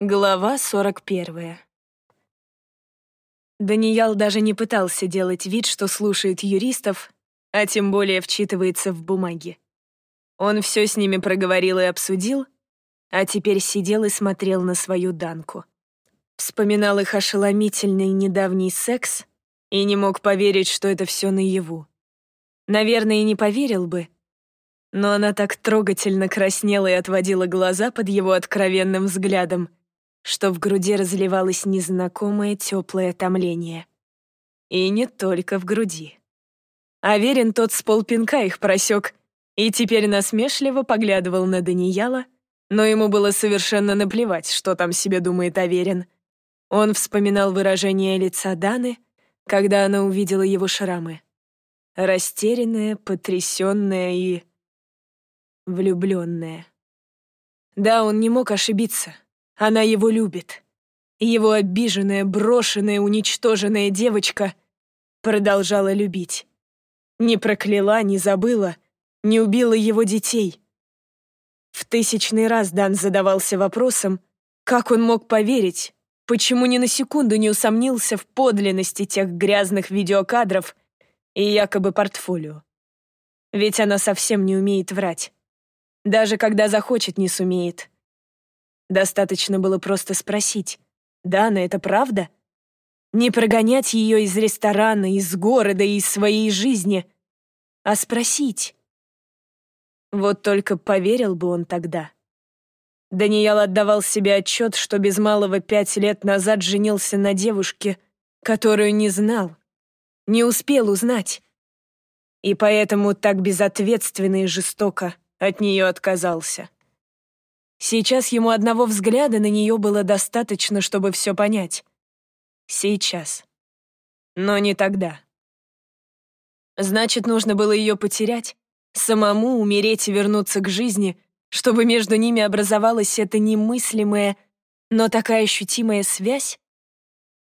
Глава 41. Даниял даже не пытался делать вид, что слушает юристов, а тем более вчитывается в бумаги. Он все с ними проговорил и обсудил, а теперь сидел и смотрел на свою Данку. Вспоминал их ошеломительный недавний секс и не мог поверить, что это все наяву. Наверное, и не поверил бы, но она так трогательно краснела и отводила глаза под его откровенным взглядом — что в груди разливалось незнакомое теплое томление. И не только в груди. Аверин тот с полпинка их просек и теперь насмешливо поглядывал на Данияла, но ему было совершенно наплевать, что там себе думает Аверин. Он вспоминал выражение лица Даны, когда она увидела его шрамы. Растерянная, потрясенная и... влюбленная. Да, он не мог ошибиться. Она его любит. его обиженная, брошенная, уничтоженная девочка продолжала любить. Не прокляла, не забыла, не убила его детей. В тысячный раз Дан задавался вопросом, как он мог поверить, почему ни на секунду не усомнился в подлинности тех грязных видеокадров и якобы портфолио. Ведь она совсем не умеет врать. Даже когда захочет, не сумеет. Достаточно было просто спросить. «Дана, это правда?» Не прогонять ее из ресторана, из города и из своей жизни, а спросить. Вот только поверил бы он тогда. Даниэл отдавал себе отчет, что без малого пять лет назад женился на девушке, которую не знал, не успел узнать. И поэтому так безответственно и жестоко от нее отказался. Сейчас ему одного взгляда на нее было достаточно, чтобы все понять. Сейчас. Но не тогда. Значит, нужно было ее потерять, самому умереть и вернуться к жизни, чтобы между ними образовалась эта немыслимая, но такая ощутимая связь?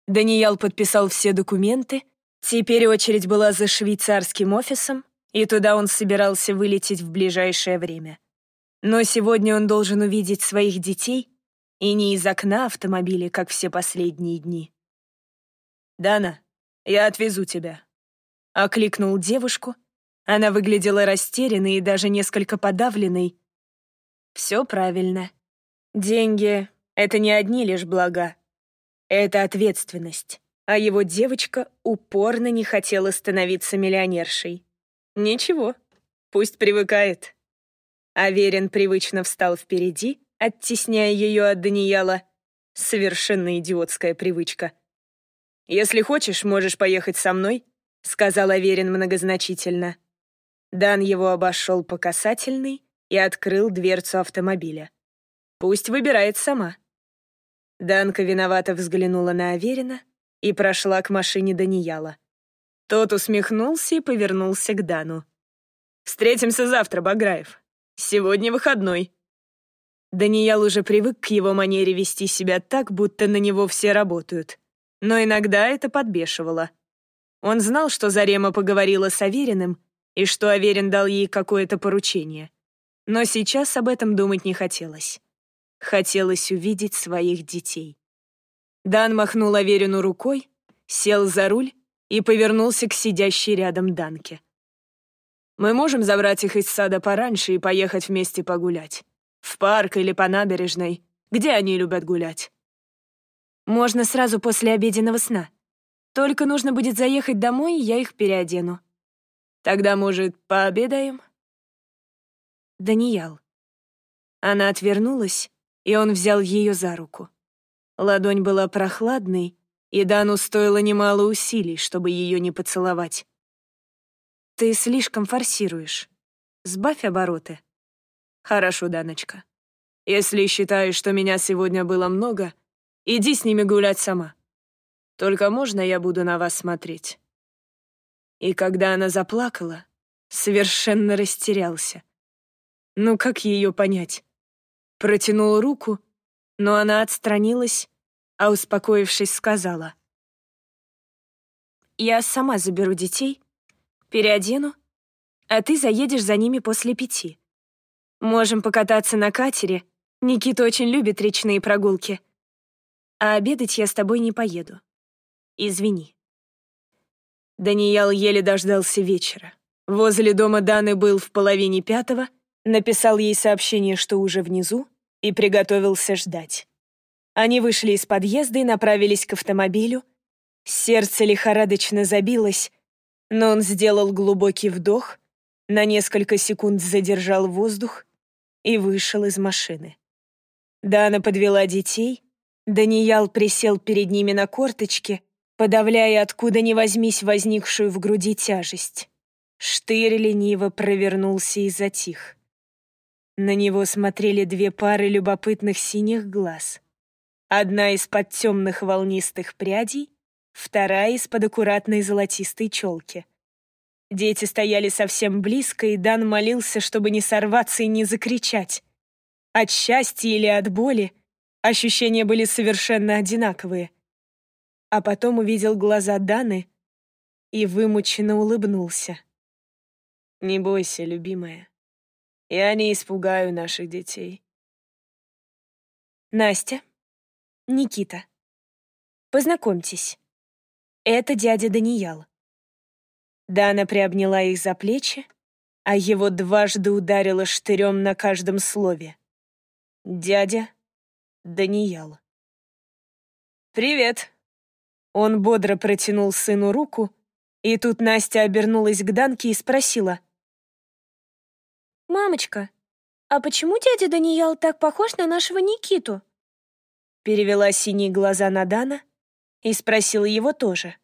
Даниэл подписал все документы, теперь очередь была за швейцарским офисом, и туда он собирался вылететь в ближайшее время. Но сегодня он должен увидеть своих детей, и не из окна автомобиля, как все последние дни. «Дана, я отвезу тебя», — окликнул девушку. Она выглядела растерянной и даже несколько подавленной. «Все правильно. Деньги — это не одни лишь блага. Это ответственность. А его девочка упорно не хотела становиться миллионершей. Ничего, пусть привыкает. Аверин привычно встал впереди, оттесняя ее от Даниэла. Совершенно идиотская привычка. «Если хочешь, можешь поехать со мной», — сказал Аверин многозначительно. Дан его обошел по касательной и открыл дверцу автомобиля. «Пусть выбирает сама». Данка виновато взглянула на Аверина и прошла к машине Данияла. Тот усмехнулся и повернулся к Дану. «Встретимся завтра, Баграев», Сегодня выходной». Даниэл уже привык к его манере вести себя так, будто на него все работают. Но иногда это подбешивало. Он знал, что Зарема поговорила с Авериным, и что Аверин дал ей какое-то поручение. Но сейчас об этом думать не хотелось. Хотелось увидеть своих детей. Дан махнул Аверину рукой, сел за руль и повернулся к сидящей рядом Данке. Мы можем забрать их из сада пораньше и поехать вместе погулять. В парк или по набережной. Где они любят гулять? Можно сразу после обеденного сна. Только нужно будет заехать домой, и я их переодену. Тогда, может, пообедаем? Даниял. Она отвернулась, и он взял ее за руку. Ладонь была прохладной, и Дану стоило немало усилий, чтобы ее не поцеловать. Ты слишком форсируешь. Сбавь обороты. Хорошо, Даночка. Если считаешь, что меня сегодня было много, иди с ними гулять сама. Только можно я буду на вас смотреть?» И когда она заплакала, совершенно растерялся. Ну как ее понять? Протянул руку, но она отстранилась, а успокоившись, сказала. «Я сама заберу детей переодену, а ты заедешь за ними после пяти. Можем покататься на катере. Никита очень любит речные прогулки. а обедать я с тобой не поеду. Извини. Даниэл еле дождался вечера. Возле дома Даны был в половине пятого, написал ей сообщение, что уже внизу, и приготовился ждать. Они вышли из подъезда и направились к автомобилю. Сердце лихорадочно забилось, но он сделал глубокий вдох, на несколько секунд задержал воздух и вышел из машины. Дана подвела детей, Даниял присел перед ними на корточки, подавляя откуда ни возьмись возникшую в груди тяжесть. Штырь лениво провернулся и затих. На него смотрели две пары любопытных синих глаз. Одна из-под темных волнистых прядей, вторая из-под аккуратной золотистой челки. Дети стояли совсем близко, и Дан молился, чтобы не сорваться и не закричать. От счастья или от боли ощущения были совершенно одинаковые. А потом увидел глаза Даны и вымученно улыбнулся. «Не бойся, любимая. Я не испугаю наших детей». Настя, Никита. Познакомьтесь. Это дядя Даниял. Дана приобняла их за плечи, а его дважды ударила штырем на каждом слове. Дядя Даниял. «Привет!» Он бодро протянул сыну руку, и тут Настя обернулась к Данке и спросила. «Мамочка, а почему дядя Даниял так похож на нашего Никиту?» перевела синие глаза на Дана и спросила его тоже.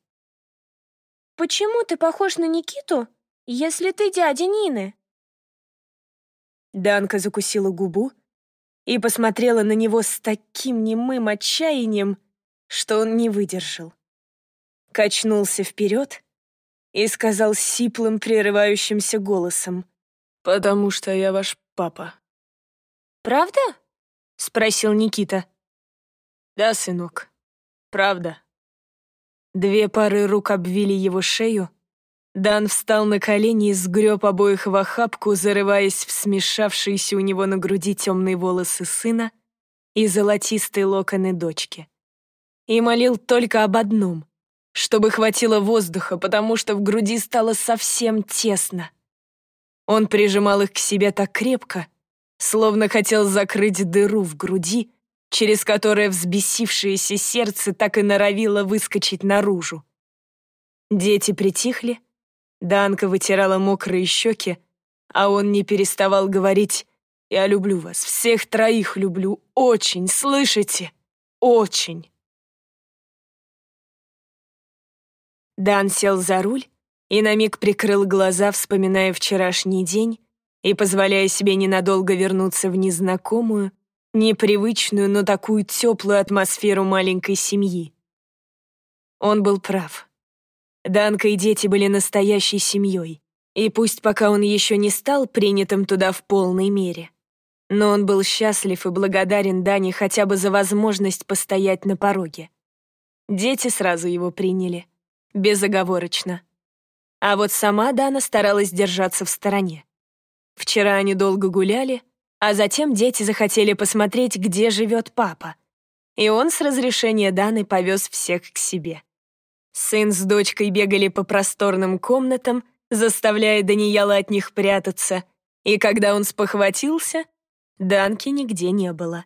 «Почему ты похож на Никиту, если ты дядя Нины?» Данка закусила губу и посмотрела на него с таким немым отчаянием, что он не выдержал. Качнулся вперед и сказал сиплым, прерывающимся голосом, «Потому что я ваш папа». «Правда?» — спросил Никита. «Да, сынок, правда». Две пары рук обвили его шею. Дан встал на колени и сгреб обоих в охапку, зарываясь в смешавшиеся у него на груди темные волосы сына и золотистые локоны дочки. И молил только об одном — чтобы хватило воздуха, потому что в груди стало совсем тесно. Он прижимал их к себе так крепко, словно хотел закрыть дыру в груди, через которое взбесившееся сердце так и норовило выскочить наружу. Дети притихли, Данка вытирала мокрые щеки, а он не переставал говорить «Я люблю вас, всех троих люблю, очень, слышите? Очень!» Дан сел за руль и на миг прикрыл глаза, вспоминая вчерашний день и позволяя себе ненадолго вернуться в незнакомую, непривычную, но такую теплую атмосферу маленькой семьи. Он был прав. Данка и дети были настоящей семьей, и пусть пока он еще не стал принятым туда в полной мере, но он был счастлив и благодарен Дане хотя бы за возможность постоять на пороге. Дети сразу его приняли, безоговорочно. А вот сама Дана старалась держаться в стороне. Вчера они долго гуляли, а затем дети захотели посмотреть, где живет папа. И он с разрешения Даны повез всех к себе. Сын с дочкой бегали по просторным комнатам, заставляя Даниэла от них прятаться, и когда он спохватился, Данки нигде не было.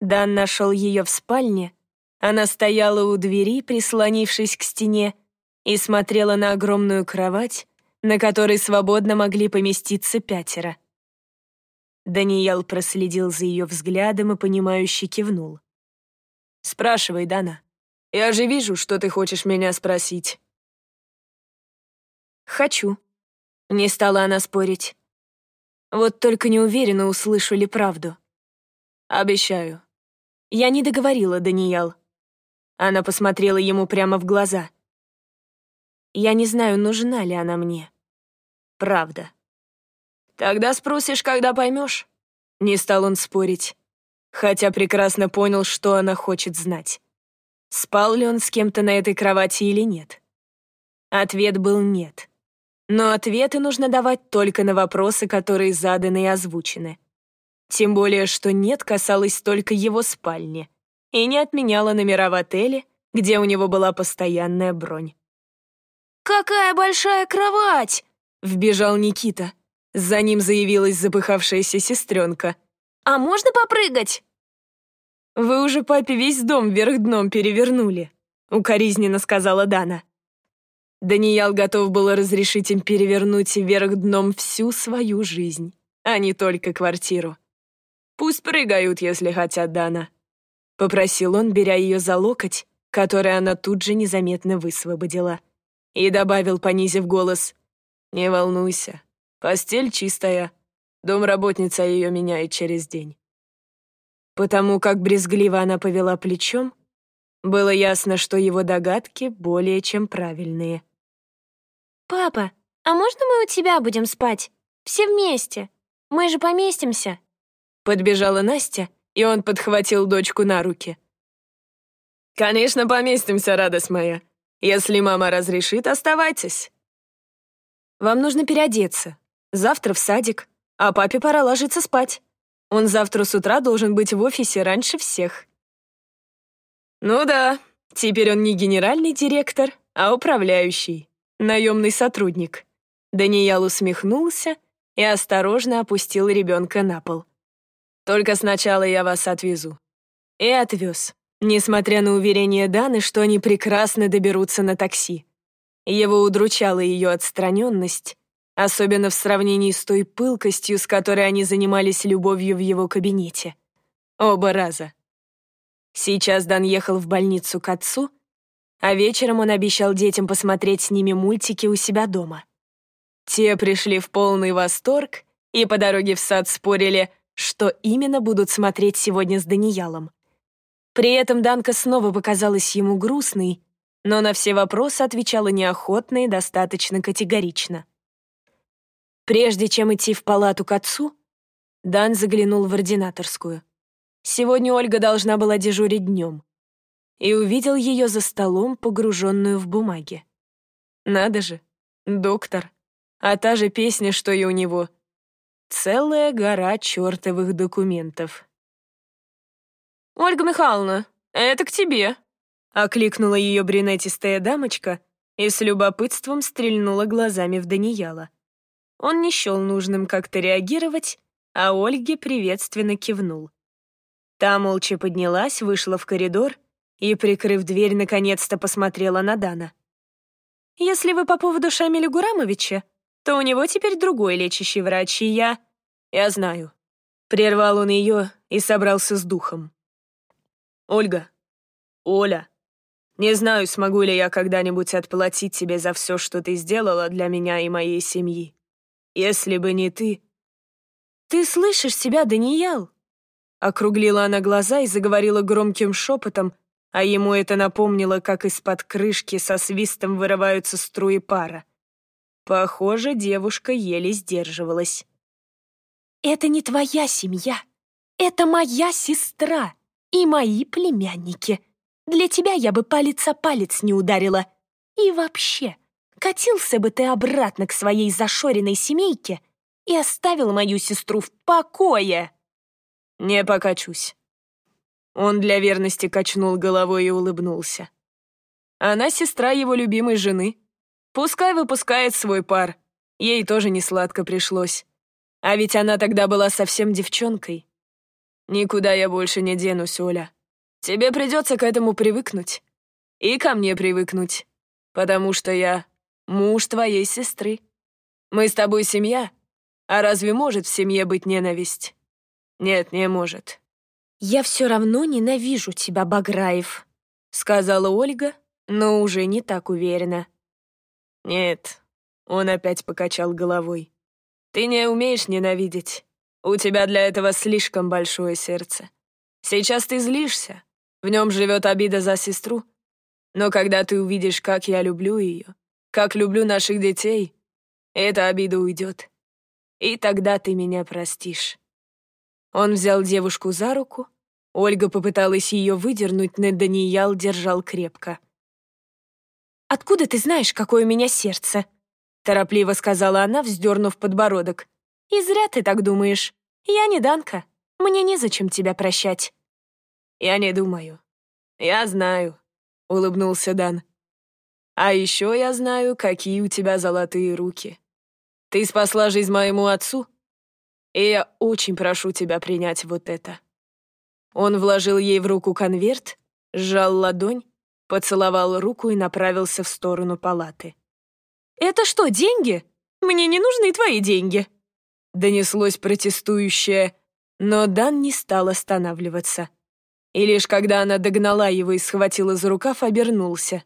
Дан нашел ее в спальне, она стояла у двери, прислонившись к стене, и смотрела на огромную кровать, на которой свободно могли поместиться пятеро. Даниэл проследил за ее взглядом и, понимающе кивнул. «Спрашивай, Дана. Я же вижу, что ты хочешь меня спросить». «Хочу». Не стала она спорить. Вот только не уверена, услышу ли правду. «Обещаю». Я не договорила, Даниэл. Она посмотрела ему прямо в глаза. Я не знаю, нужна ли она мне. Правда. «Тогда спросишь, когда поймешь». Не стал он спорить, хотя прекрасно понял, что она хочет знать. Спал ли он с кем-то на этой кровати или нет? Ответ был «нет». Но ответы нужно давать только на вопросы, которые заданы и озвучены. Тем более, что «нет» касалось только его спальни. и не отменяла номера в отеле, где у него была постоянная бронь. «Какая большая кровать!» — вбежал Никита. За ним заявилась запыхавшаяся сестренка. «А можно попрыгать?» «Вы уже папе весь дом вверх дном перевернули», — укоризненно сказала Дана. Даниял готов был разрешить им перевернуть вверх дном всю свою жизнь, а не только квартиру. «Пусть прыгают, если хотят, Дана», — попросил он, беря ее за локоть, который она тут же незаметно высвободила, и добавил, понизив голос, «Не волнуйся, постель чистая, домработница ее меняет через день». Потому как брезгливо она повела плечом, было ясно, что его догадки более чем правильные. «Папа, а можно мы у тебя будем спать? Все вместе. Мы же поместимся». Подбежала Настя, и он подхватил дочку на руки. «Конечно, поместимся, радость моя. Если мама разрешит, оставайтесь». «Вам нужно переодеться. Завтра в садик, а папе пора ложиться спать. Он завтра с утра должен быть в офисе раньше всех». «Ну да, теперь он не генеральный директор, а управляющий наемный сотрудник». Даниял усмехнулся и осторожно опустил ребенка на пол. «Только сначала я вас отвезу». И отвез, несмотря на уверение Даны, что они прекрасно доберутся на такси. Его удручала ее отстраненность, особенно в сравнении с той пылкостью, с которой они занимались любовью в его кабинете. Оба раза. Сейчас Дан ехал в больницу к отцу, а вечером он обещал детям посмотреть с ними мультики у себя дома. Те пришли в полный восторг и по дороге в сад спорили, что именно будут смотреть сегодня с Даниялом. При этом Данка снова показалась ему грустной, но на все вопросы отвечала неохотно и достаточно категорично. Прежде чем идти в палату к отцу, Дан заглянул в ординаторскую. Сегодня Ольга должна была дежурить днем и увидел ее за столом, погруженную в бумаги. Надо же, доктор, а та же песня, что и у него. Целая гора чертовых документов. «Ольга Михайловна, это к тебе», — окликнула ее брюнетистая дамочка и с любопытством стрельнула глазами в Данияла. Он не счел нужным как-то реагировать, а Ольге приветственно кивнул. Та молча поднялась, вышла в коридор — и, прикрыв дверь, наконец-то посмотрела на Дана. «Если вы по поводу Шамиля Гурамовича, то у него теперь другой лечащий врач, и я...» «Я знаю». Прервал он ее и собрался с духом. «Ольга, Оля, не знаю, смогу ли я когда-нибудь отплатить тебе за все, что ты сделала для меня и моей семьи. Если бы не ты...» «Ты слышишь себя, Даниял?» Округлила она глаза и заговорила громким шепотом, а ему это напомнило, как из-под крышки со свистом вырываются струи пара. Похоже, девушка еле сдерживалась. «Это не твоя семья. Это моя сестра и мои племянники. Для тебя я бы палец о палец не ударила. И вообще, катился бы ты обратно к своей зашоренной семейке и оставил мою сестру в покое». «Не покачусь», он для верности качнул головой и улыбнулся. Она сестра его любимой жены. Пускай выпускает свой пар. Ей тоже не сладко пришлось. А ведь она тогда была совсем девчонкой. Никуда я больше не денусь, Оля. Тебе придется к этому привыкнуть. И ко мне привыкнуть. Потому что я муж твоей сестры. Мы с тобой семья. А разве может в семье быть ненависть? Нет, не может. «Я все равно ненавижу тебя, Баграев», — сказала Ольга, но уже не так уверенно. «Нет», — он опять покачал головой. «Ты не умеешь ненавидеть. У тебя для этого слишком большое сердце. Сейчас ты злишься, в нем живет обида за сестру. Но когда ты увидишь, как я люблю ее, как люблю наших детей, эта обида уйдет. И тогда ты меня простишь. Он взял девушку за руку. Ольга попыталась ее выдернуть, но Даниял держал крепко. «Откуда ты знаешь, какое у меня сердце?» Торопливо сказала она, вздернув подбородок. «И зря ты так думаешь. Я не Данка. Мне незачем тебя прощать». Я не думаю. Я знаю, улыбнулся Дан. А еще я знаю, какие у тебя золотые руки. Ты спасла жизнь моему отцу, и я очень прошу тебя принять вот это. Он вложил ей в руку конверт, сжал ладонь, поцеловал руку и направился в сторону палаты. «Это что, деньги? Мне не нужны твои деньги!» Донеслось протестующее, но Дан не стал останавливаться. И лишь когда она догнала его и схватила за рукав, обернулся.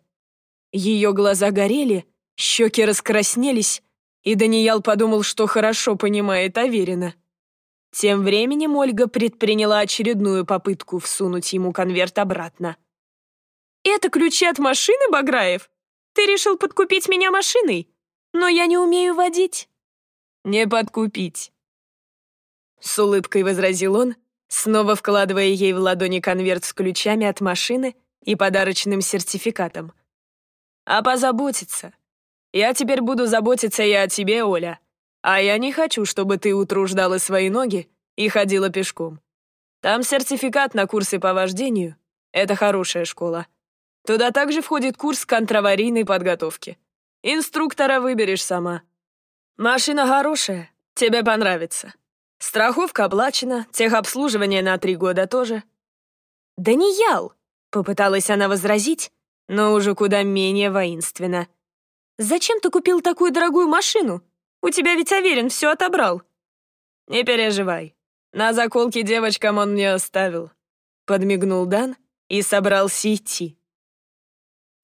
Ее глаза горели, щеки раскраснелись, и Даниял подумал, что хорошо понимает Аверина. Тем временем Ольга предприняла очередную попытку всунуть ему конверт обратно. «Это ключи от машины, Баграев? Ты решил подкупить меня машиной? Но я не умею водить». «Не подкупить», — с улыбкой возразил он, снова вкладывая ей в ладони конверт с ключами от машины и подарочным сертификатом. «А позаботиться. Я теперь буду заботиться и о тебе, Оля. А я не хочу, чтобы ты утруждала свои ноги и ходила пешком. Там сертификат на курсы по вождению. Это хорошая школа. Туда также входит курс контраварийной подготовки. Инструктора выберешь сама. Машина хорошая, тебе понравится. Страховка оплачена, техобслуживание на три года тоже. Да не ял, попыталась она возразить, но уже куда менее воинственно. Зачем ты купил такую дорогую машину? У тебя ведь Аверин все отобрал». «Не переживай. На заколке девочкам он мне оставил», — подмигнул Дан и собрался идти.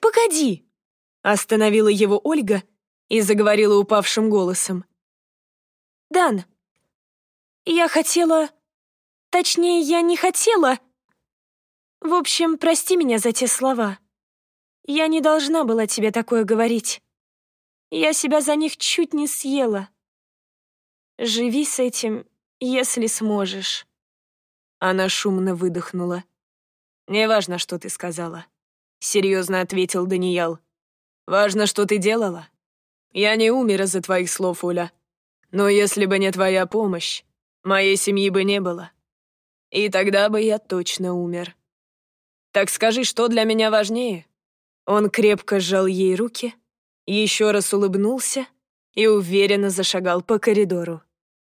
«Погоди!» — остановила его Ольга и заговорила упавшим голосом. «Дан, я хотела... Точнее, я не хотела... В общем, прости меня за те слова. Я не должна была тебе такое говорить. Я себя за них чуть не съела. Живи с этим, если сможешь. Она шумно выдохнула. «Неважно, что ты сказала», — серьезно ответил Даниял. «Важно, что ты делала. Я не умер из-за твоих слов, Оля. Но если бы не твоя помощь, моей семьи бы не было. И тогда бы я точно умер. Так скажи, что для меня важнее?» Он крепко сжал ей руки, еще раз улыбнулся и уверенно зашагал по коридору.